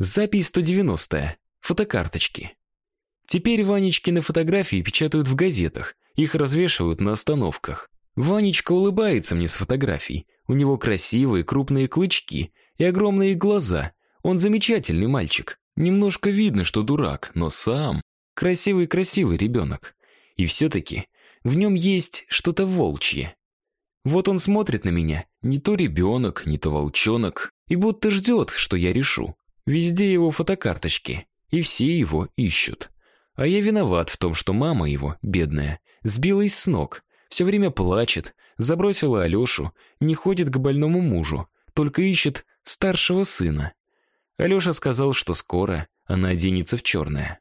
Запись 190. Фотокарточки. Теперь Ванечкины фотографии печатают в газетах, их развешивают на остановках. Ванечка улыбается мне с фотографий. У него красивые крупные клычки и огромные глаза. Он замечательный мальчик. Немножко видно, что дурак, но сам красивый-красивый ребенок. И все-таки в нем есть что-то волчье. Вот он смотрит на меня, не то ребенок, не то волчонок, и будто ждет, что я решу. Везде его фотокарточки, и все его ищут. А я виноват в том, что мама его, бедная, сбилась с ног, все время плачет, забросила Алешу, не ходит к больному мужу, только ищет старшего сына. Алеша сказал, что скоро она оденется в черное.